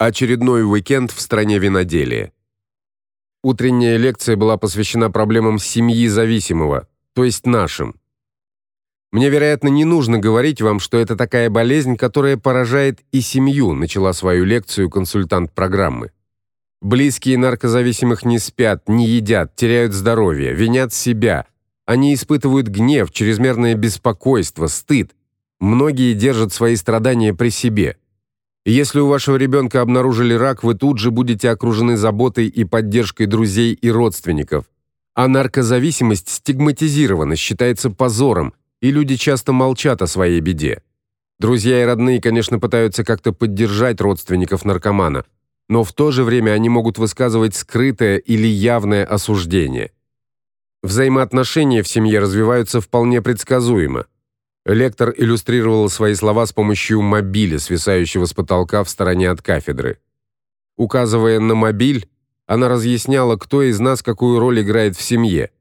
Очередной уикенд в стране виноделия. Утренняя лекция была посвящена проблемам семьи зависимого, то есть нашим. Мне, вероятно, не нужно говорить вам, что это такая болезнь, которая поражает и семью, начала свою лекцию консультант программы. Близкие наркозависимых не спят, не едят, теряют здоровье, винят себя. Они испытывают гнев, чрезмерное беспокойство, стыд. Многие держат свои страдания при себе. Если у вашего ребенка обнаружили рак, вы тут же будете окружены заботой и поддержкой друзей и родственников. А наркозависимость стигматизирована, считается позором, и люди часто молчат о своей беде. Друзья и родные, конечно, пытаются как-то поддержать родственников наркомана, но в то же время они могут высказывать скрытое или явное осуждение. Взаимоотношения в семье развиваются вполне предсказуемо. Лектор иллюстрировал свои слова с помощью мобиля, свисающего с потолка в стороне от кафедры. Указывая на мобиль, она разъясняла, кто из нас какую роль играет в семье.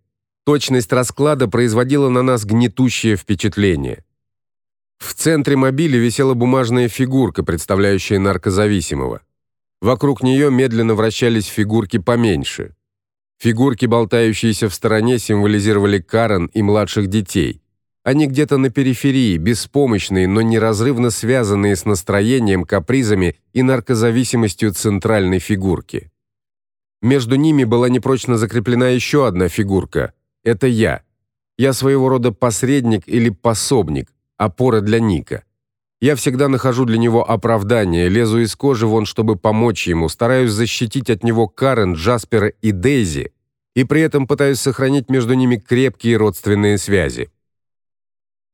Точность расклада производила на нас гнетущее впечатление. В центре мобиля висела бумажная фигурка, представляющая наркозависимого. Вокруг нее медленно вращались фигурки поменьше. Фигурки, болтающиеся в стороне, символизировали Карен и младших детей. Они где-то на периферии, беспомощные, но неразрывно связанные с настроением, капризами и наркозависимостью центральной фигурки. Между ними была непрочно закреплена еще одна фигурка. Это я. Я своего рода посредник или пособник, опора для Ника. Я всегда нахожу для него оправдание, лезу из кожи вон, чтобы помочь ему, стараюсь защитить от него Карен, Джаспера и Дейзи, и при этом пытаюсь сохранить между ними крепкие родственные связи.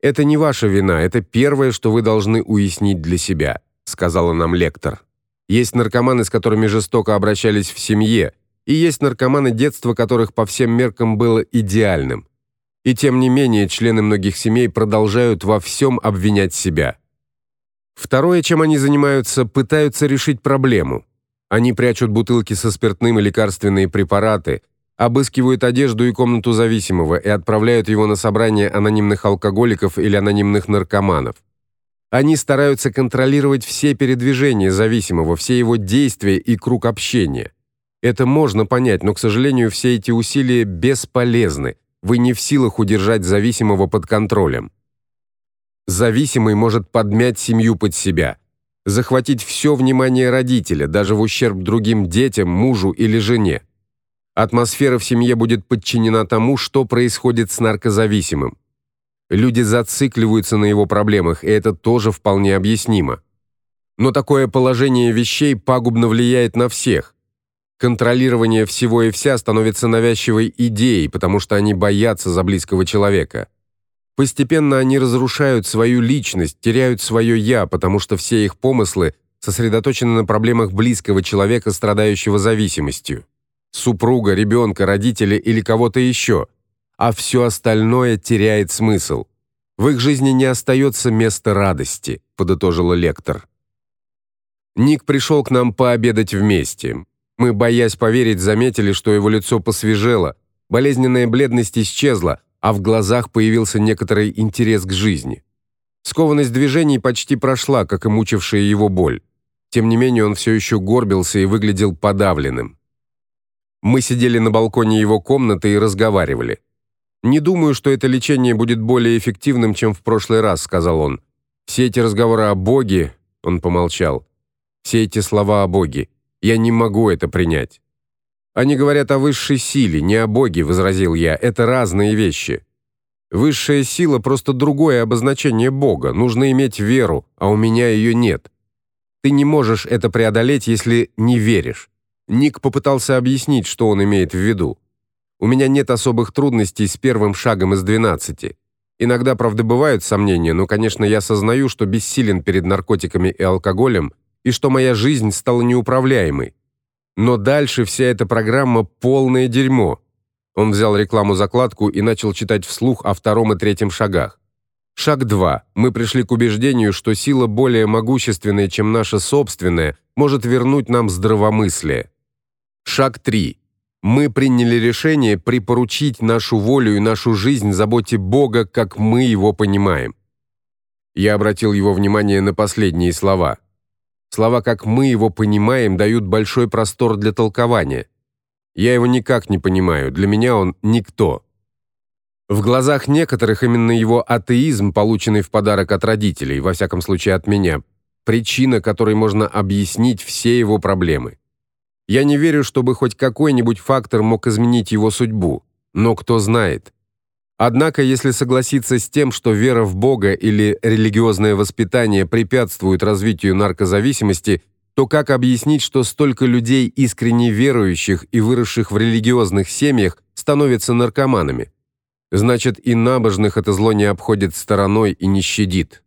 Это не ваша вина, это первое, что вы должны уяснить для себя, сказала нам лектор. Есть наркоманы, с которыми жестоко обращались в семье, и есть наркоманы детства, которых по всем меркам было идеальным. И тем не менее, члены многих семей продолжают во всем обвинять себя. Второе, чем они занимаются, пытаются решить проблему. Они прячут бутылки со спиртным и лекарственные препараты, обыскивают одежду и комнату зависимого и отправляют его на собрание анонимных алкоголиков или анонимных наркоманов. Они стараются контролировать все передвижения зависимого, все его действия и круг общения. Это можно понять, но, к сожалению, все эти усилия бесполезны. Вы не в силах удержать зависимого под контролем. Зависимый может подмять семью под себя, захватить все внимание родителя, даже в ущерб другим детям, мужу или жене. Атмосфера в семье будет подчинена тому, что происходит с наркозависимым. Люди зацикливаются на его проблемах, и это тоже вполне объяснимо. Но такое положение вещей пагубно влияет на всех. Контролирование всего и вся становится навязчивой идеей, потому что они боятся за близкого человека. Постепенно они разрушают свою личность, теряют свое я, потому что все их помыслы сосредоточены на проблемах близкого человека, страдающего зависимостью супруга, ребенка, родителей или кого-то еще, а все остальное теряет смысл. В их жизни не остается места радости, подытожила лектор. Ник пришел к нам пообедать вместе. Мы, боясь поверить, заметили, что его лицо посвежело, болезненная бледность исчезла, а в глазах появился некоторый интерес к жизни. Скованность движений почти прошла, как и мучившая его боль. Тем не менее, он все еще горбился и выглядел подавленным. Мы сидели на балконе его комнаты и разговаривали. Не думаю, что это лечение будет более эффективным, чем в прошлый раз, сказал он. Все эти разговоры о Боге, он помолчал. Все эти слова о Боге, я не могу это принять. Они говорят о высшей силе, не о Боге, возразил я. Это разные вещи. Высшая сила просто другое обозначение Бога. Нужно иметь веру, а у меня ее нет. Ты не можешь это преодолеть, если не веришь. Ник попытался объяснить, что он имеет в виду. У меня нет особых трудностей с первым шагом из 12. Иногда, правда, бывают сомнения, но, конечно, я осознаю, что бессилен перед наркотиками и алкоголем, и что моя жизнь стала неуправляемой. Но дальше вся эта программа полное дерьмо. Он взял рекламу-закладку и начал читать вслух о втором и третьем шагах. Шаг 2. Мы пришли к убеждению, что сила более могущественная, чем наша собственная, может вернуть нам здравомыслие. Шаг 3. Мы приняли решение припоручить нашу волю и нашу жизнь заботе Бога, как мы его понимаем. Я обратил его внимание на последние слова. Слова «как мы его понимаем» дают большой простор для толкования. Я его никак не понимаю, для меня он никто. В глазах некоторых именно его атеизм, полученный в подарок от родителей, во всяком случае от меня, причина, которой можно объяснить все его проблемы. Я не верю, чтобы хоть какой-нибудь фактор мог изменить его судьбу, но кто знает. Однако, если согласиться с тем, что вера в Бога или религиозное воспитание препятствуют развитию наркозависимости, то как объяснить, что столько людей, искренне верующих и выросших в религиозных семьях, становятся наркоманами? Значит, и набожных это зло не обходит стороной и не щадит.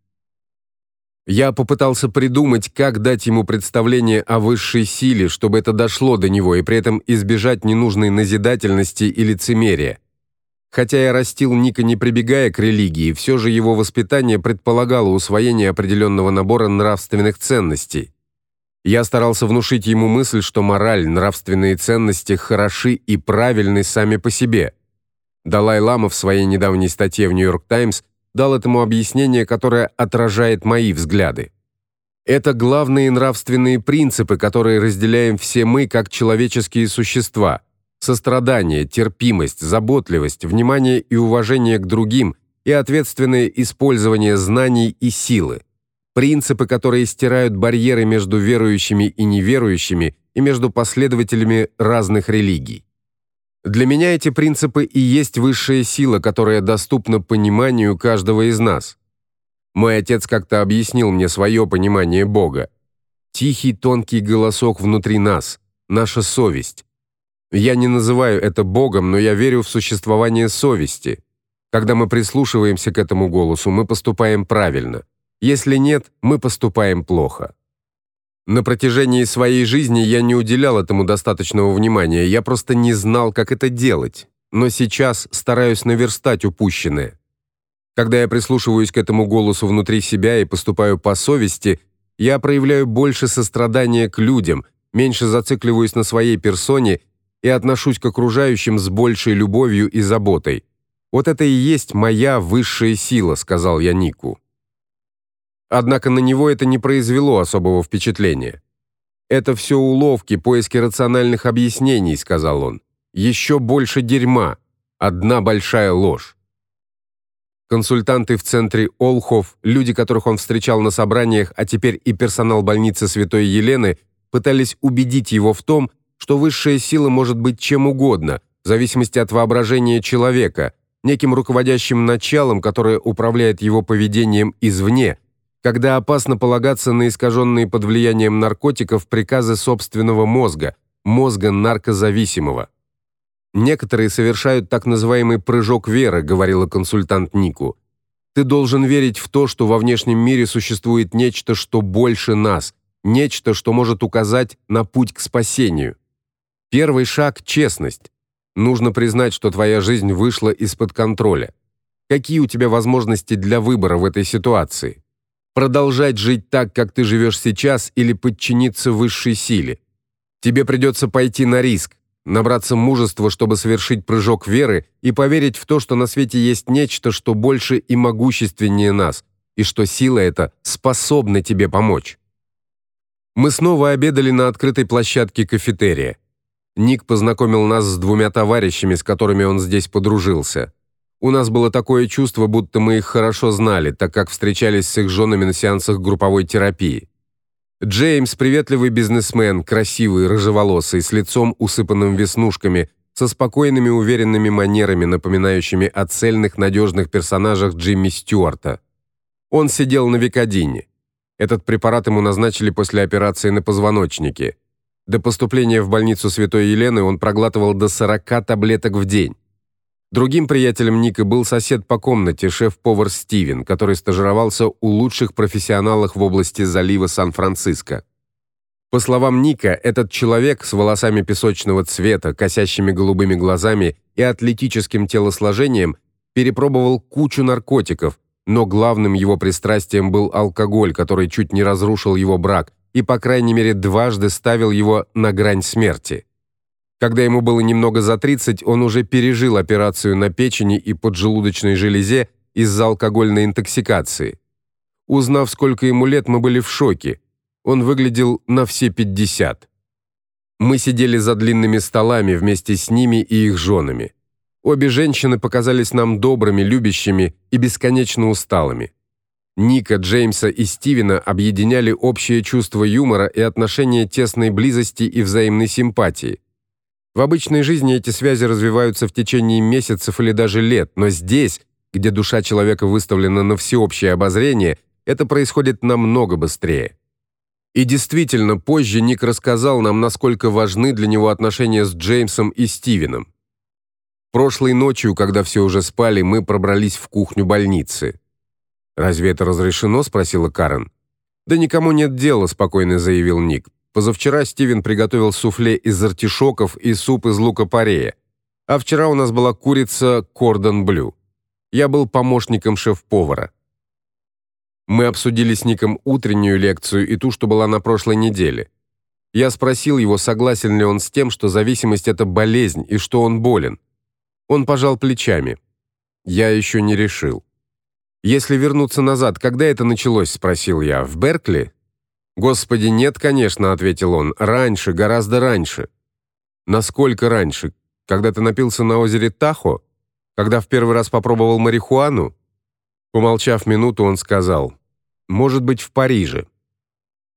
Я попытался придумать, как дать ему представление о высшей силе, чтобы это дошло до него и при этом избежать ненужной назидательности и лицемерия. Хотя я растил Ника не прибегая к религии, все же его воспитание предполагало усвоение определенного набора нравственных ценностей. Я старался внушить ему мысль, что мораль, нравственные ценности хороши и правильны сами по себе. Далай-лама в своей недавней статье в Нью-Йорк Таймс дал этому объяснение, которое отражает мои взгляды. Это главные нравственные принципы, которые разделяем все мы как человеческие существа: сострадание, терпимость, заботливость, внимание и уважение к другим и ответственное использование знаний и силы. Принципы, которые стирают барьеры между верующими и неверующими и между последователями разных религий. Для меня эти принципы и есть высшая сила, которая доступна пониманию каждого из нас. Мой отец как-то объяснил мне свое понимание Бога. Тихий тонкий голосок внутри нас, наша совесть. Я не называю это Богом, но я верю в существование совести. Когда мы прислушиваемся к этому голосу, мы поступаем правильно. Если нет, мы поступаем плохо. На протяжении своей жизни я не уделял этому достаточного внимания, я просто не знал, как это делать. Но сейчас стараюсь наверстать упущенное. Когда я прислушиваюсь к этому голосу внутри себя и поступаю по совести, я проявляю больше сострадания к людям, меньше зацикливаюсь на своей персоне и отношусь к окружающим с большей любовью и заботой. Вот это и есть моя высшая сила, сказал я Нику. Однако на него это не произвело особого впечатления. Это все уловки, поиски рациональных объяснений, сказал он. Еще больше дерьма, одна большая ложь. Консультанты в центре Олхов, люди, которых он встречал на собраниях, а теперь и персонал больницы Святой Елены, пытались убедить его в том, что высшая сила может быть чем угодно, в зависимости от воображения человека, неким руководящим началом, которое управляет его поведением извне, когда опасно полагаться на искаженные под влиянием наркотиков приказы собственного мозга, мозга наркозависимого. Некоторые совершают так называемый прыжок веры, говорила консультант Нику. Ты должен верить в то, что во внешнем мире существует нечто, что больше нас, нечто, что может указать на путь к спасению. Первый шаг честность. Нужно признать, что твоя жизнь вышла из-под контроля. Какие у тебя возможности для выбора в этой ситуации? Продолжать жить так, как ты живешь сейчас, или подчиниться высшей силе. Тебе придется пойти на риск, набраться мужества, чтобы совершить прыжок веры и поверить в то, что на свете есть нечто, что больше и могущественнее нас, и что сила эта способна тебе помочь. Мы снова обедали на открытой площадке кафетерия. Ник познакомил нас с двумя товарищами, с которыми он здесь подружился. У нас было такое чувство, будто мы их хорошо знали, так как встречались с их женами на сеансах групповой терапии. Джеймс приветливый бизнесмен, красивый, рыжеволосый, с лицом усыпанным веснушками, со спокойными, уверенными манерами, напоминающими о цельных, надежных персонажах Джимми Стюарта. Он сидел на Викодине. Этот препарат ему назначили после операции на позвоночнике. До поступления в больницу Святой Елены он проглатывал до 40 таблеток в день. Другим приятелем Ника был сосед по комнате, шеф-повар Стивен, который стажировался у лучших профессионалов в области залива Сан-Франциско. По словам Ника, этот человек с волосами песочного цвета, косящими голубыми глазами и атлетическим телосложением перепробовал кучу наркотиков, но главным его пристрастием был алкоголь, который чуть не разрушил его брак и по крайней мере дважды ставил его на грань смерти. Когда ему было немного за 30, он уже пережил операцию на печени и поджелудочной железе из-за алкогольной интоксикации. Узнав, сколько ему лет, мы были в шоке. Он выглядел на все 50. Мы сидели за длинными столами вместе с ними и их женами. Обе женщины показались нам добрыми, любящими и бесконечно усталыми. Ника, Джеймса и Стивена объединяли общее чувство юмора и отношение тесной близости и взаимной симпатии. В обычной жизни эти связи развиваются в течение месяцев или даже лет, но здесь, где душа человека выставлена на всеобщее обозрение, это происходит намного быстрее. И действительно, позже Ник рассказал нам, насколько важны для него отношения с Джеймсом и Стивеном. Прошлой ночью, когда все уже спали, мы пробрались в кухню больницы. Разве это разрешено, спросила Карен. Да никому нет дела, спокойно заявил Ник. Позавчера Стивен приготовил суфле из артишоков и суп из лука-порея. А вчера у нас была курица кордон блю. Я был помощником шеф-повара. Мы обсудили с Ником утреннюю лекцию и ту, что была на прошлой неделе. Я спросил его, согласен ли он с тем, что зависимость это болезнь и что он болен. Он пожал плечами. Я еще не решил. Если вернуться назад, когда это началось, спросил я. В Беркли? Господи, нет, конечно, ответил он. Раньше, гораздо раньше. Насколько раньше? Когда ты напился на озере Тахо? Когда в первый раз попробовал марихуану? Помолчав минуту, он сказал: "Может быть, в Париже".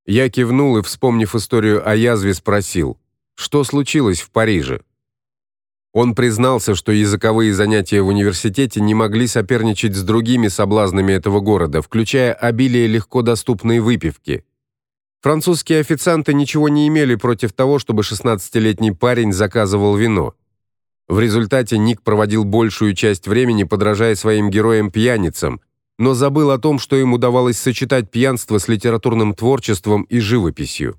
Я кивнул и, вспомнив историю о язве, спросил: "Что случилось в Париже?" Он признался, что языковые занятия в университете не могли соперничать с другими соблазнами этого города, включая обилие легко доступной выпивки. Французские официанты ничего не имели против того, чтобы 16-летний парень заказывал вино. В результате Ник проводил большую часть времени подражая своим героям-пьяницам, но забыл о том, что ему удавалось сочетать пьянство с литературным творчеством и живописью.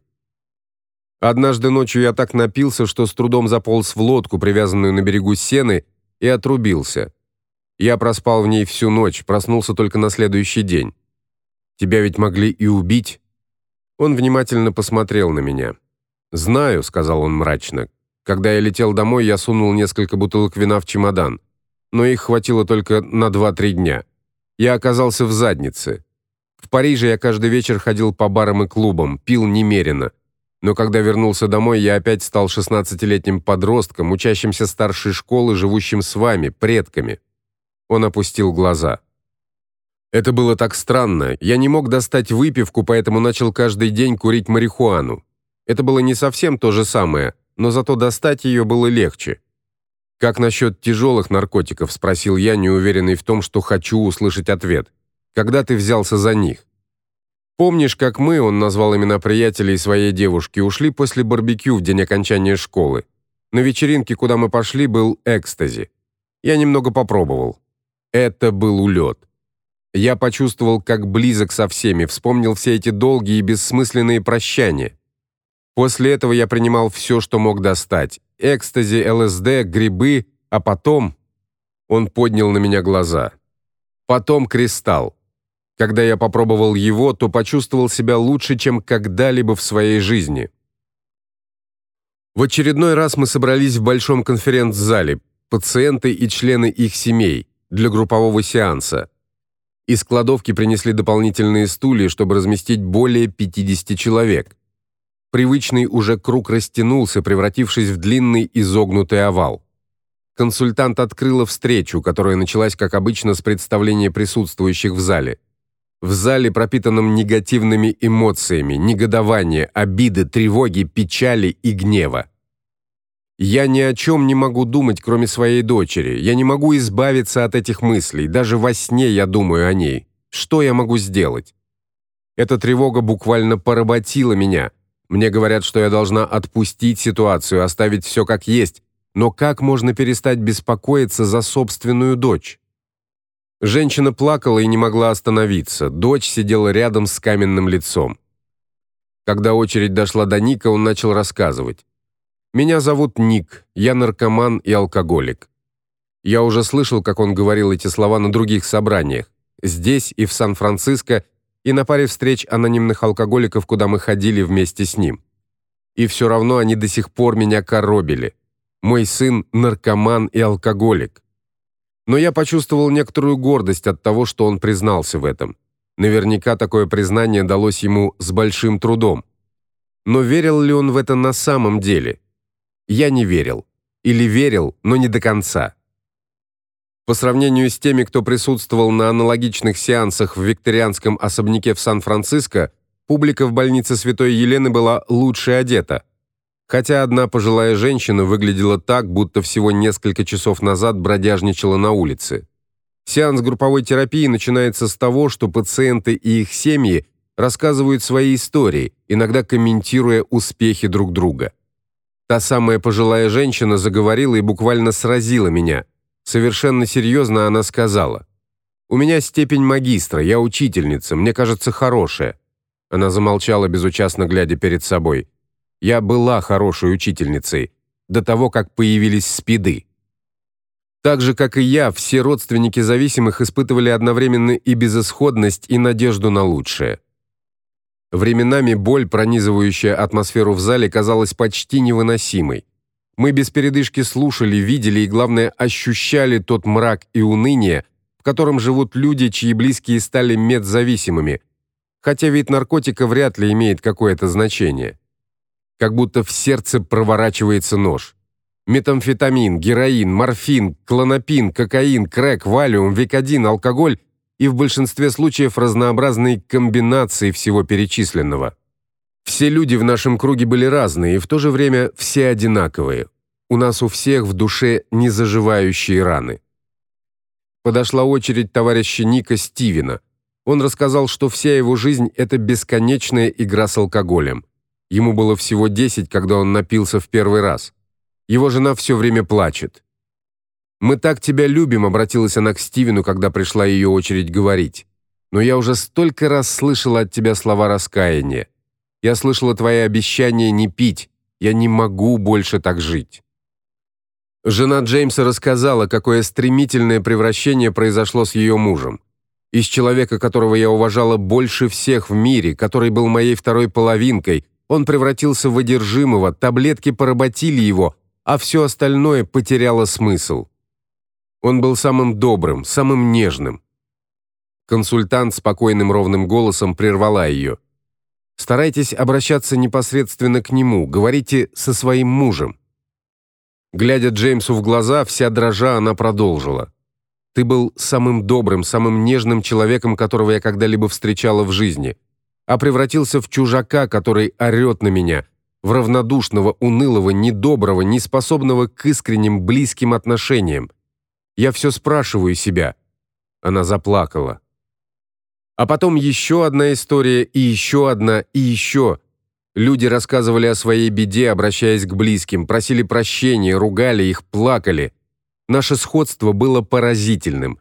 Однажды ночью я так напился, что с трудом заполз в лодку, привязанную на берегу Сены, и отрубился. Я проспал в ней всю ночь, проснулся только на следующий день. Тебя ведь могли и убить. Он внимательно посмотрел на меня. "Знаю", сказал он мрачно. "Когда я летел домой, я сунул несколько бутылок вина в чемодан, но их хватило только на 2-3 дня. Я оказался в заднице. В Париже я каждый вечер ходил по барам и клубам, пил немерено но когда вернулся домой, я опять стал шестнадцатилетним подростком, учащимся старшей школы, живущим с вами, предками. Он опустил глаза. Это было так странно. Я не мог достать выпивку, поэтому начал каждый день курить марихуану. Это было не совсем то же самое, но зато достать ее было легче. Как насчет тяжелых наркотиков, спросил я, неуверенный в том, что хочу услышать ответ. Когда ты взялся за них? Помнишь, как мы, он назвал имена приятелей своей девушки, ушли после барбекю в день окончания школы? На вечеринке, куда мы пошли, был экстази. Я немного попробовал. Это был улет. Я почувствовал, как близок со всеми, вспомнил все эти долгие и бессмысленные прощания. После этого я принимал все, что мог достать: экстази, ЛСД, грибы, а потом он поднял на меня глаза. Потом кристалл. Когда я попробовал его, то почувствовал себя лучше, чем когда-либо в своей жизни. В очередной раз мы собрались в большом конференц-зале, пациенты и члены их семей, для группового сеанса. Из кладовки принесли дополнительные стулья, чтобы разместить более 50 человек. Привычный уже круг растянулся, превратившись в длинный изогнутый овал. Консультант открыла встречу, которая началась, как обычно, с представления присутствующих в зале – в зале, пропитанном негативными эмоциями, негодования, обиды, тревоги, печали и гнева. Я ни о чем не могу думать, кроме своей дочери. Я не могу избавиться от этих мыслей. Даже во сне я думаю о ней. Что я могу сделать? Эта тревога буквально поработила меня. Мне говорят, что я должна отпустить ситуацию, оставить все как есть. Но как можно перестать беспокоиться за собственную дочь? Женщина плакала и не могла остановиться. Дочь сидела рядом с каменным лицом. Когда очередь дошла до Ника, он начал рассказывать. Меня зовут Ник. Я наркоман и алкоголик. Я уже слышал, как он говорил эти слова на других собраниях, здесь и в Сан-Франциско, и на паре встреч анонимных алкоголиков, куда мы ходили вместе с ним. И все равно они до сих пор меня коробили. Мой сын наркоман и алкоголик но я почувствовал некоторую гордость от того, что он признался в этом. Наверняка такое признание далось ему с большим трудом. Но верил ли он в это на самом деле? Я не верил. Или верил, но не до конца. По сравнению с теми, кто присутствовал на аналогичных сеансах в викторианском особняке в Сан-Франциско, публика в больнице Святой Елены была лучше одета. Хотя одна пожилая женщина выглядела так, будто всего несколько часов назад бродяжничала на улице. Сеанс групповой терапии начинается с того, что пациенты и их семьи рассказывают свои истории, иногда комментируя успехи друг друга. Та самая пожилая женщина заговорила и буквально сразила меня. Совершенно серьезно она сказала: "У меня степень магистра, я учительница, мне кажется, хорошая". Она замолчала безучастно глядя перед собой. Я была хорошей учительницей до того, как появились спиды. Так же, как и я, все родственники зависимых испытывали одновременно и безысходность, и надежду на лучшее. Временами боль, пронизывающая атмосферу в зале, казалась почти невыносимой. Мы без передышки слушали, видели и, главное, ощущали тот мрак и уныние, в котором живут люди, чьи близкие стали медзависимыми, хотя вид наркотика вряд ли имеет какое-то значение. Как будто в сердце проворачивается нож метамфетамин, героин, морфин, клонопин, кокаин, крэк, валиум, викодин, алкоголь и в большинстве случаев разнообразные комбинации всего перечисленного. Все люди в нашем круге были разные и в то же время все одинаковые. У нас у всех в душе незаживающие раны. Подошла очередь товарища Ника Стивена. Он рассказал, что вся его жизнь это бесконечная игра с алкоголем. Ему было всего 10, когда он напился в первый раз. Его жена все время плачет. Мы так тебя любим, обратилась она к Стивену, когда пришла ее очередь говорить. Но я уже столько раз слышала от тебя слова раскаяния. Я слышала твои обещания не пить. Я не могу больше так жить. Жена Джеймса рассказала, какое стремительное превращение произошло с ее мужем. Из человека, которого я уважала больше всех в мире, который был моей второй половинкой, он превратился в одержимого, таблетки поработили его, а все остальное потеряло смысл. Он был самым добрым, самым нежным. Консультант спокойным ровным голосом прервала ее. Старайтесь обращаться непосредственно к нему, говорите со своим мужем. Глядя Джеймсу в глаза, вся дрожа, она продолжила: Ты был самым добрым, самым нежным человеком, которого я когда-либо встречала в жизни, а превратился в чужака, который орет на меня, в равнодушного, унылого, недоброго, неспособного к искренним близким отношениям. Я все спрашиваю себя. Она заплакала. А потом еще одна история и еще одна и еще. Люди рассказывали о своей беде, обращаясь к близким, просили прощения, ругали их, плакали. Наше сходство было поразительным.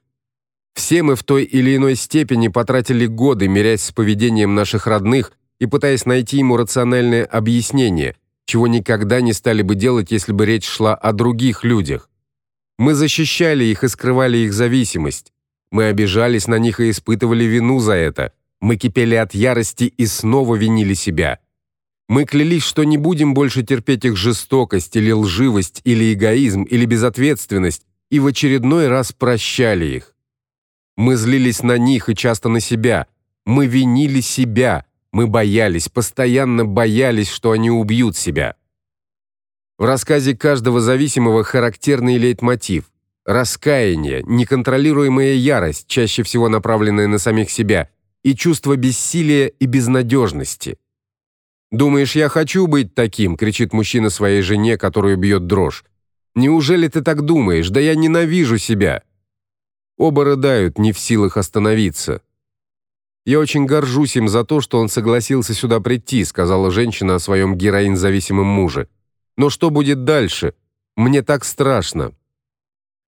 Все мы в той или иной степени потратили годы, мирясь с поведением наших родных, и пытаясь найти ему рациональное объяснение, чего никогда не стали бы делать, если бы речь шла о других людях. Мы защищали их и скрывали их зависимость. Мы обижались на них и испытывали вину за это. Мы кипели от ярости и снова винили себя. Мы клялись, что не будем больше терпеть их жестокость или лживость или эгоизм или безответственность, и в очередной раз прощали их. Мы злились на них и часто на себя. Мы винили себя, мы боялись, постоянно боялись, что они убьют себя. В рассказе каждого зависимого характерный лейтмотив раскаяние, неконтролируемая ярость, чаще всего направленная на самих себя, и чувство бессилия и безнадежности. Думаешь, я хочу быть таким, кричит мужчина своей жене, которую бьет дрожь. Неужели ты так думаешь? Да я ненавижу себя. Оба рыдают, не в силах остановиться. Я очень горжусь им за то, что он согласился сюда прийти, сказала женщина о своем героин-зависимом муже. Но что будет дальше? Мне так страшно.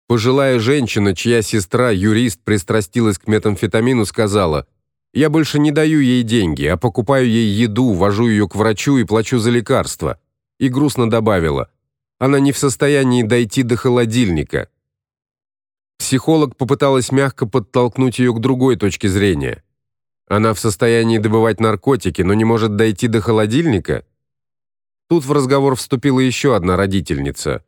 Пожилая женщина, чья сестра, юрист, пристрастилась к метамфетамину, сказала: "Я больше не даю ей деньги, а покупаю ей еду, вожу ее к врачу и плачу за лекарства". И грустно добавила: "Она не в состоянии дойти до холодильника". Психолог попыталась мягко подтолкнуть ее к другой точке зрения. Она в состоянии добывать наркотики, но не может дойти до холодильника? Тут в разговор вступила еще одна родительница.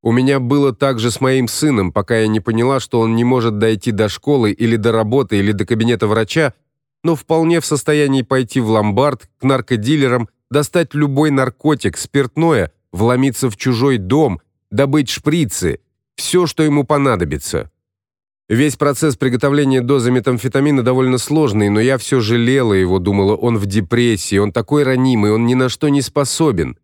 У меня было так же с моим сыном, пока я не поняла, что он не может дойти до школы или до работы или до кабинета врача, но вполне в состоянии пойти в ломбард к наркодилерам, достать любой наркотик, спиртное, вломиться в чужой дом, добыть шприцы, все, что ему понадобится. Весь процесс приготовления дозы метамфетамина довольно сложный, но я все жалела его, думала, он в депрессии, он такой ранимый, он ни на что не способен.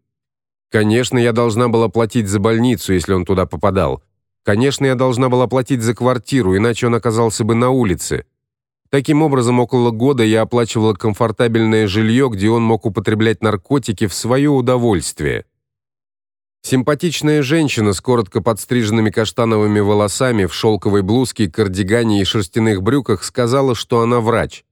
Конечно, я должна была платить за больницу, если он туда попадал. Конечно, я должна была платить за квартиру, иначе он оказался бы на улице. Таким образом, около года я оплачивала комфортабельное жилье, где он мог употреблять наркотики в свое удовольствие. Симпатичная женщина с коротко подстриженными каштановыми волосами в шелковой блузке, кардигане и шерстяных брюках сказала, что она врач.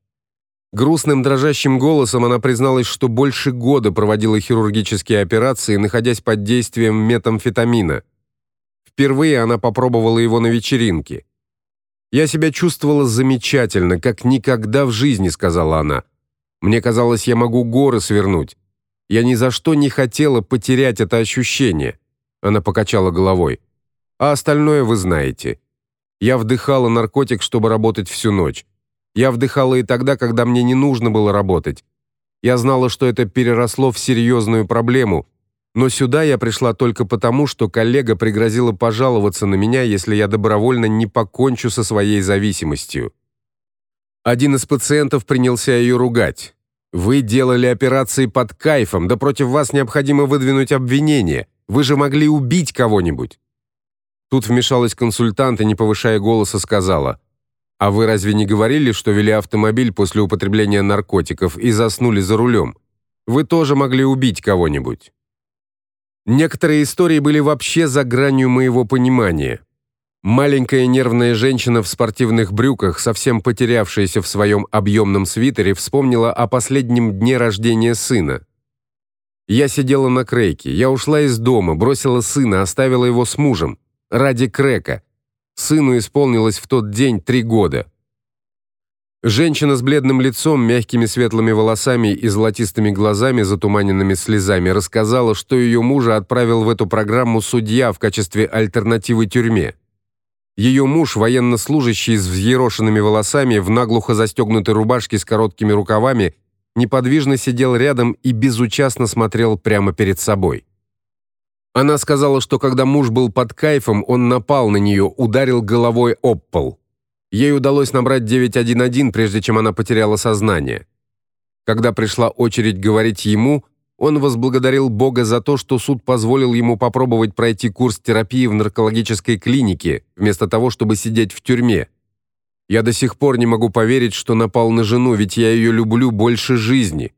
Грустным дрожащим голосом она призналась, что больше года проводила хирургические операции, находясь под действием метамфетамина. Впервые она попробовала его на вечеринке. Я себя чувствовала замечательно, как никогда в жизни, сказала она. Мне казалось, я могу горы свернуть. Я ни за что не хотела потерять это ощущение. Она покачала головой. А остальное вы знаете. Я вдыхала наркотик, чтобы работать всю ночь. Я вдыхала и тогда, когда мне не нужно было работать. Я знала, что это переросло в серьезную проблему, но сюда я пришла только потому, что коллега пригрозила пожаловаться на меня, если я добровольно не покончу со своей зависимостью. Один из пациентов принялся ее ругать. Вы делали операции под кайфом, да против вас необходимо выдвинуть обвинение. Вы же могли убить кого-нибудь. Тут вмешалась консультант и не повышая голоса сказала: "А вы разве не говорили, что вели автомобиль после употребления наркотиков и заснули за рулем? Вы тоже могли убить кого-нибудь". Некоторые истории были вообще за гранью моего понимания. Маленькая нервная женщина в спортивных брюках, совсем потерявшаяся в своем объемном свитере, вспомнила о последнем дне рождения сына. Я сидела на крейке. Я ушла из дома, бросила сына, оставила его с мужем ради крека. Сыну исполнилось в тот день три года. Женщина с бледным лицом, мягкими светлыми волосами и золотистыми глазами, затуманенными слезами, рассказала, что ее мужа отправил в эту программу судья в качестве альтернативы тюрьме. Ее муж, военнослужащий с взъерошенными волосами, в наглухо застегнутой рубашке с короткими рукавами, неподвижно сидел рядом и безучастно смотрел прямо перед собой. Она сказала, что когда муж был под кайфом, он напал на нее, ударил головой об пол. Ей удалось набрать 911, прежде чем она потеряла сознание. Когда пришла очередь говорить ему, он возблагодарил Бога за то, что суд позволил ему попробовать пройти курс терапии в наркологической клинике, вместо того, чтобы сидеть в тюрьме. Я до сих пор не могу поверить, что напал на жену, ведь я ее люблю больше жизни.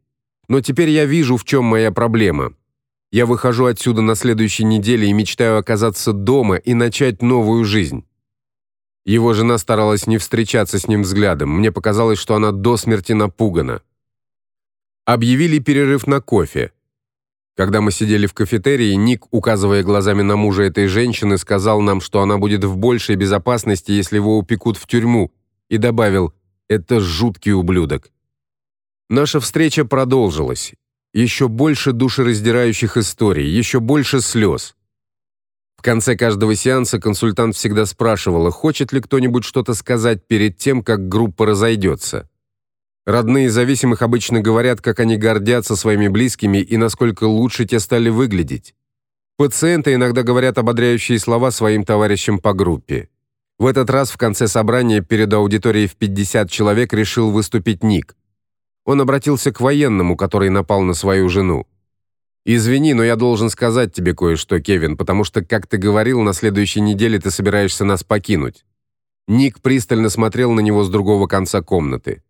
Но теперь я вижу, в чем моя проблема. Я выхожу отсюда на следующей неделе и мечтаю оказаться дома и начать новую жизнь. Его жена старалась не встречаться с ним взглядом. Мне показалось, что она до смерти напугана. Объявили перерыв на кофе. Когда мы сидели в кафетерии, Ник, указывая глазами на мужа этой женщины, сказал нам, что она будет в большей безопасности, если его упекут в тюрьму, и добавил: "Это жуткий ублюдок". Наша встреча продолжилась. Еще больше душераздирающих историй, еще больше слез. В конце каждого сеанса консультант всегда спрашивала, хочет ли кто-нибудь что-то сказать перед тем, как группа разойдется. Родные зависимых обычно говорят, как они гордятся своими близкими и насколько лучше те стали выглядеть. Пациенты иногда говорят ободряющие слова своим товарищам по группе. В этот раз в конце собрания перед аудиторией в 50 человек решил выступить Ник. Он обратился к военному, который напал на свою жену. Извини, но я должен сказать тебе кое-что, Кевин, потому что, как ты говорил, на следующей неделе ты собираешься нас покинуть. Ник пристально смотрел на него с другого конца комнаты.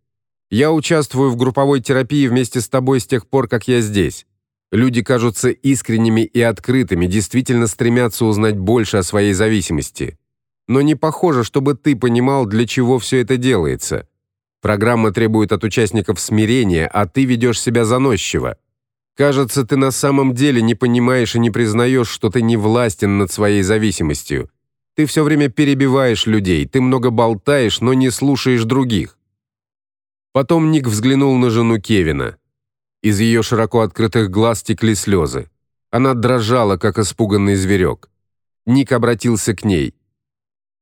Я участвую в групповой терапии вместе с тобой с тех пор, как я здесь. Люди кажутся искренними и открытыми, действительно стремятся узнать больше о своей зависимости. Но не похоже, чтобы ты понимал, для чего все это делается. Программа требует от участников смирения, а ты ведешь себя заносчиво. Кажется, ты на самом деле не понимаешь и не признаешь, что ты не властен над своей зависимостью. Ты все время перебиваешь людей, ты много болтаешь, но не слушаешь других. Потом Ник взглянул на жену Кевина. Из ее широко открытых глаз текли слезы. Она дрожала, как испуганный зверек. Ник обратился к ней.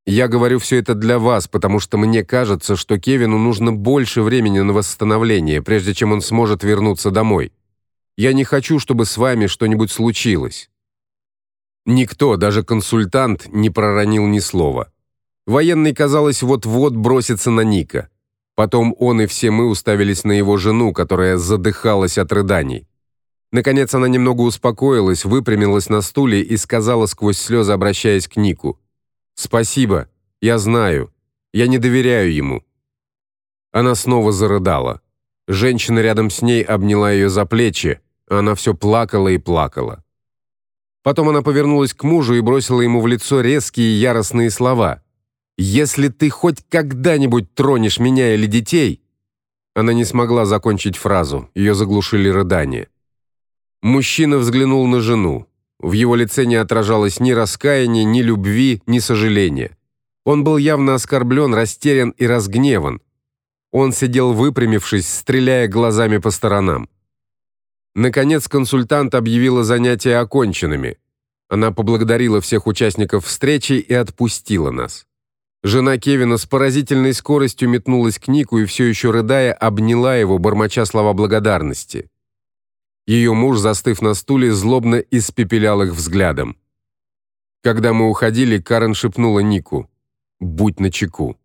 Я говорю все это для вас, потому что мне кажется, что Кевину нужно больше времени на восстановление, прежде чем он сможет вернуться домой. Я не хочу, чтобы с вами что-нибудь случилось. Никто, даже консультант, не проронил ни слова. Военный, казалось, вот-вот бросится на Ника. Потом он и все мы уставились на его жену, которая задыхалась от рыданий. Наконец она немного успокоилась, выпрямилась на стуле и сказала сквозь слезы, обращаясь к Нику: "Спасибо. Я знаю. Я не доверяю ему". Она снова зарыдала. Женщина рядом с ней обняла ее за плечи, а она все плакала и плакала. Потом она повернулась к мужу и бросила ему в лицо резкие яростные слова: если ты хоть когда-нибудь тронешь меня или детей, она не смогла закончить фразу, ее заглушили рыдания. Мужчина взглянул на жену. В его лице не отражалось ни раскаяния, ни любви, ни сожаления. Он был явно оскорблен, растерян и разгневан. Он сидел выпрямившись, стреляя глазами по сторонам. Наконец консультант объявила занятия оконченными. Она поблагодарила всех участников встречи и отпустила нас. Жена Кевина с поразительной скоростью метнулась к Нику и все еще рыдая обняла его, бормоча слова благодарности. Ее муж, застыв на стуле, злобно испепелял их взглядом. Когда мы уходили, Карен шепнула Нику: "Будь начеку".